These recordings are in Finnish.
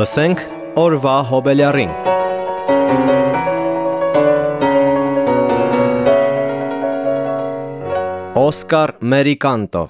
Լսենք օրվա հոբելյարին։ Օսկար Մերիկանտո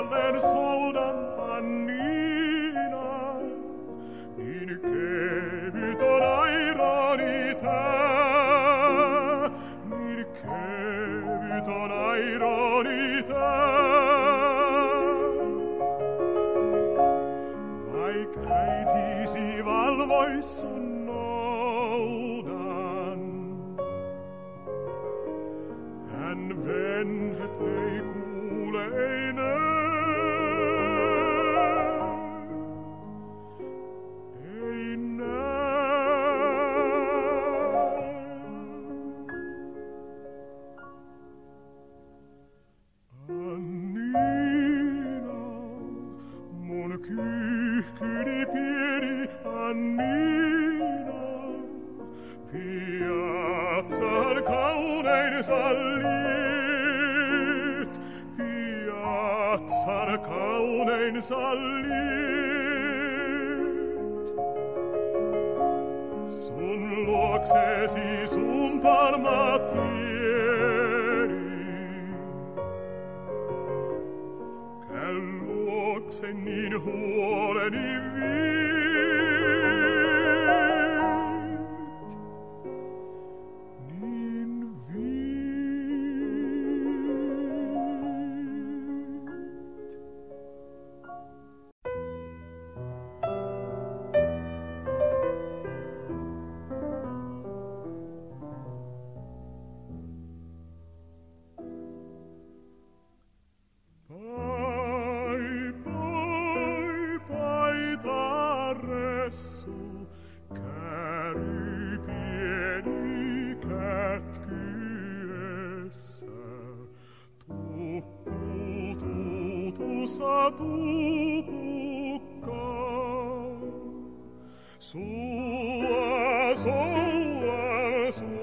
aller sådan an Azzar caune in salit. Sun luoksesi sun parmatieri Che luoksen in huole sua soa sua.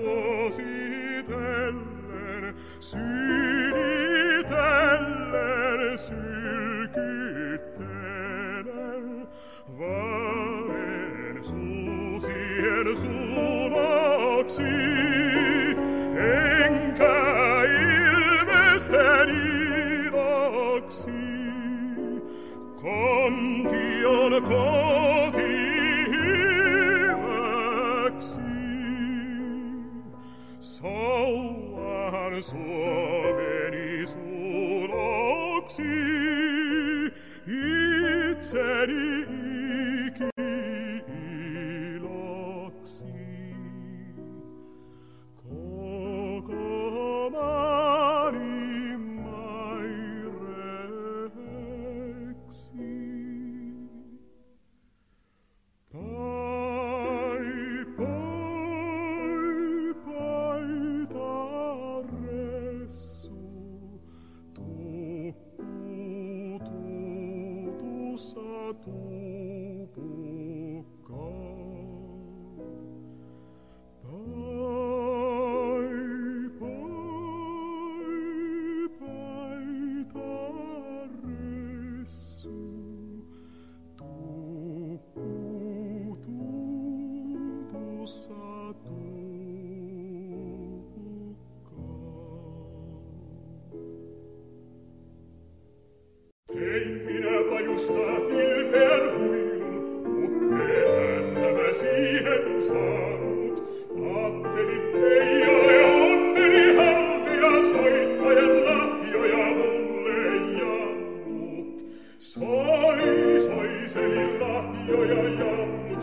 Sois, sois, elilla, io, io, io,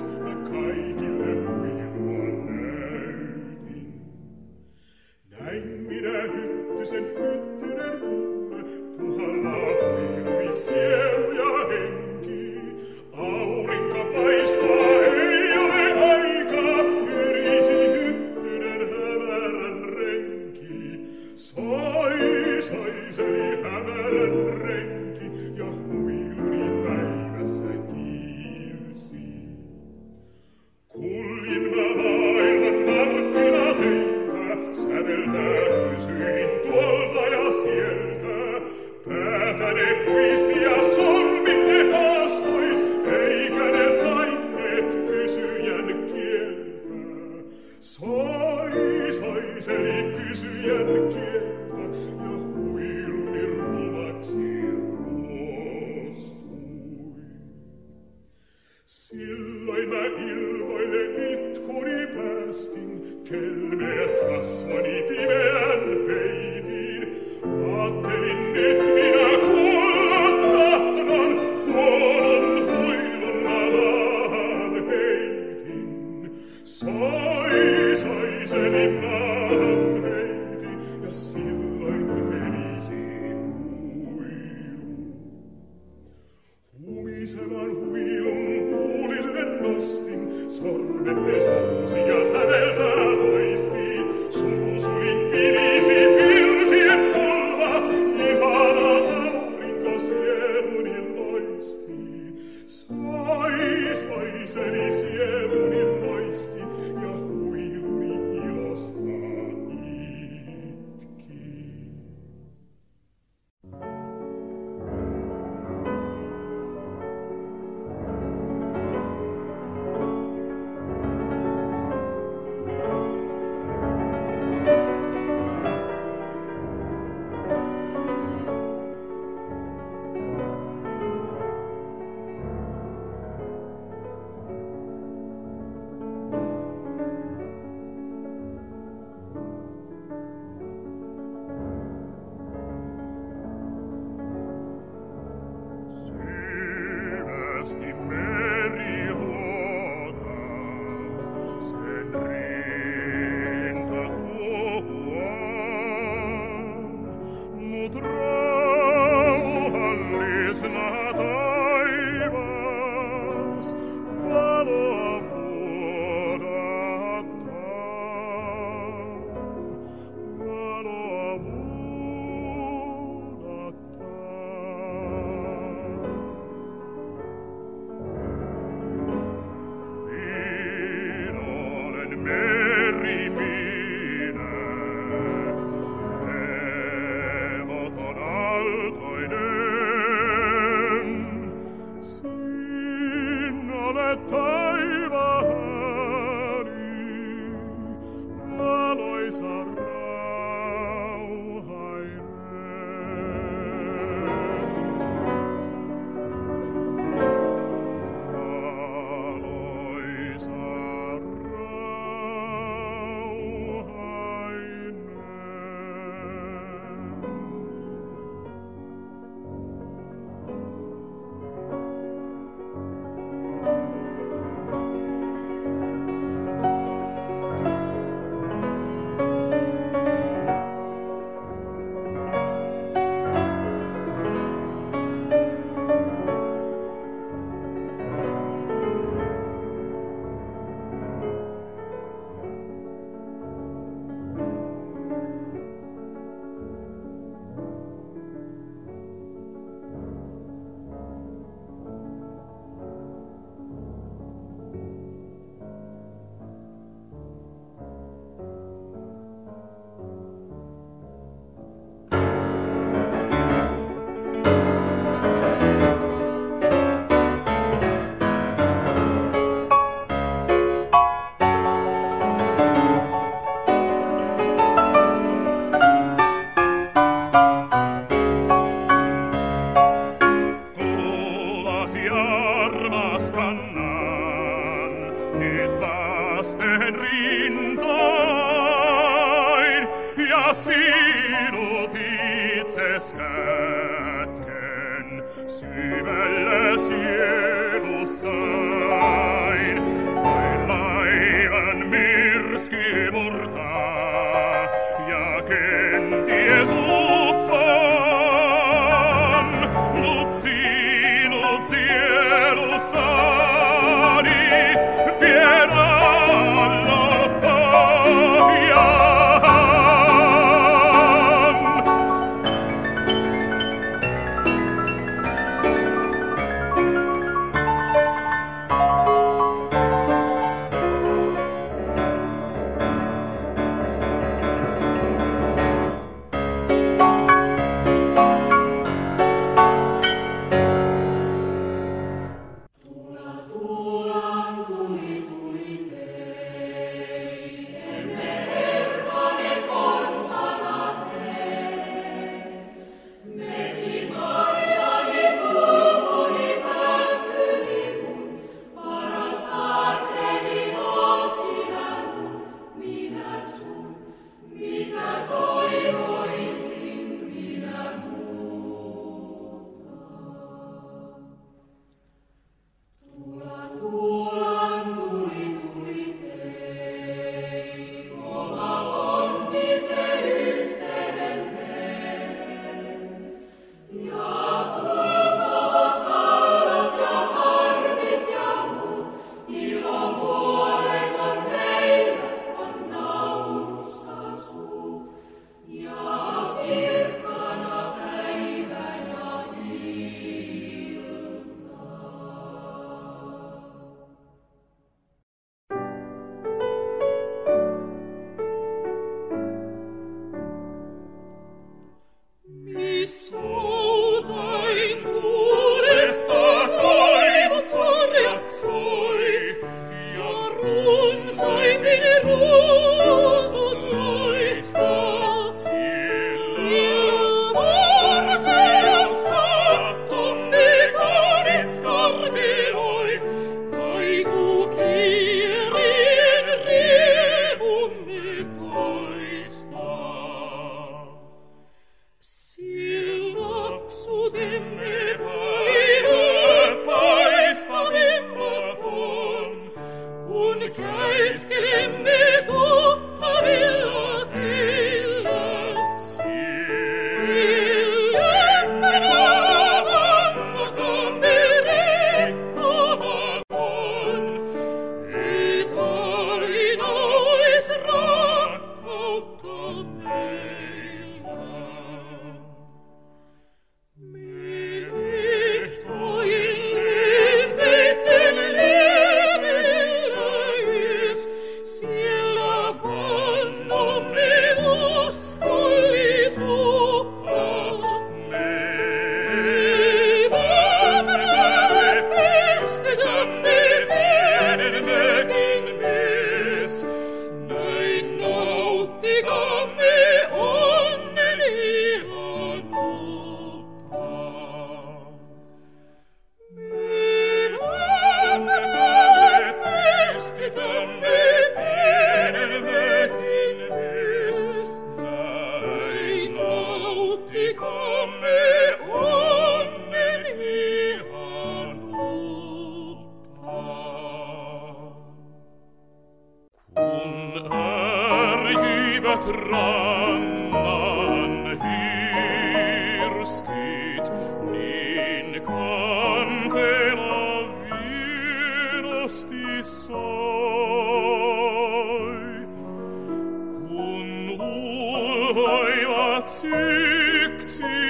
sic, sic,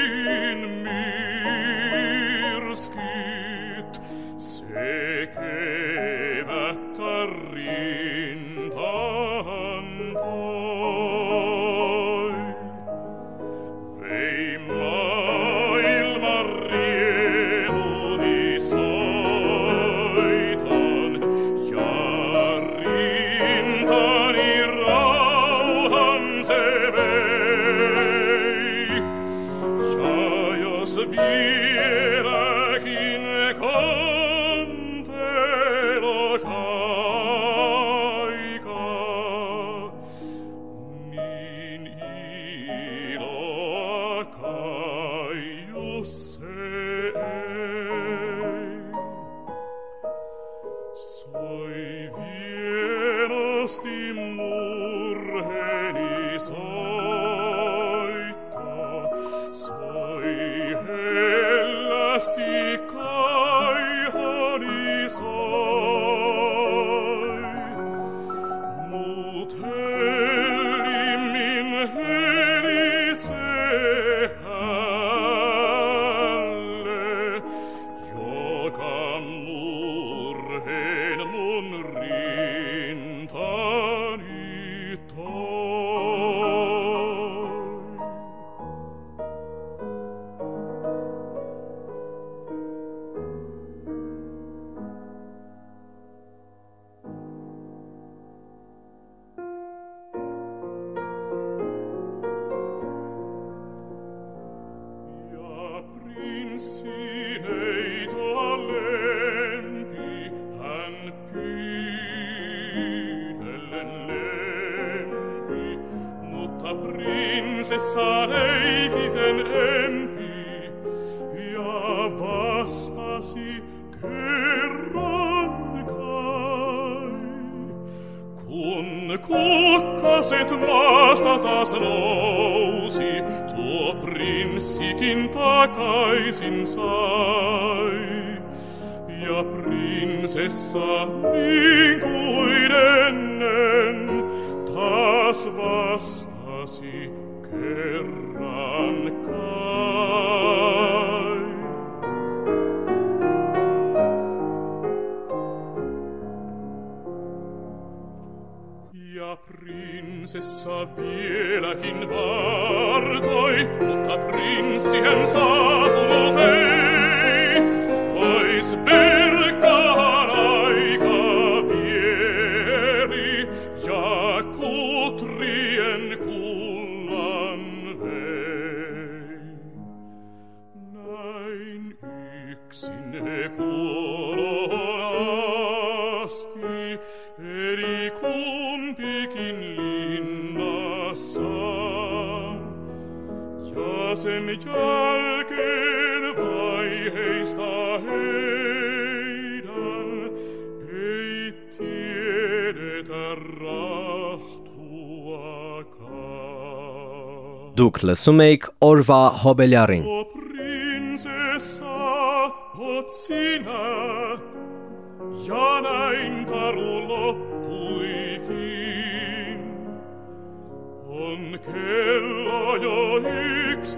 Basti! sit maasta taas nousi, tuo prinssikin takaisin sai. Ja prinsessa niin kuin Sessa vieläkin vartoi, mutta prinssien saapunut ei. Pois verkkaan aika vieri ja kutrien kullan vei. Näin yksin he kuuloon asti, eli kuuloon song Ja se mit alken vai heista heidan Eitire tarrahtua ka Դուք լսում եք օրվա հոբելյարին։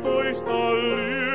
tu está ali.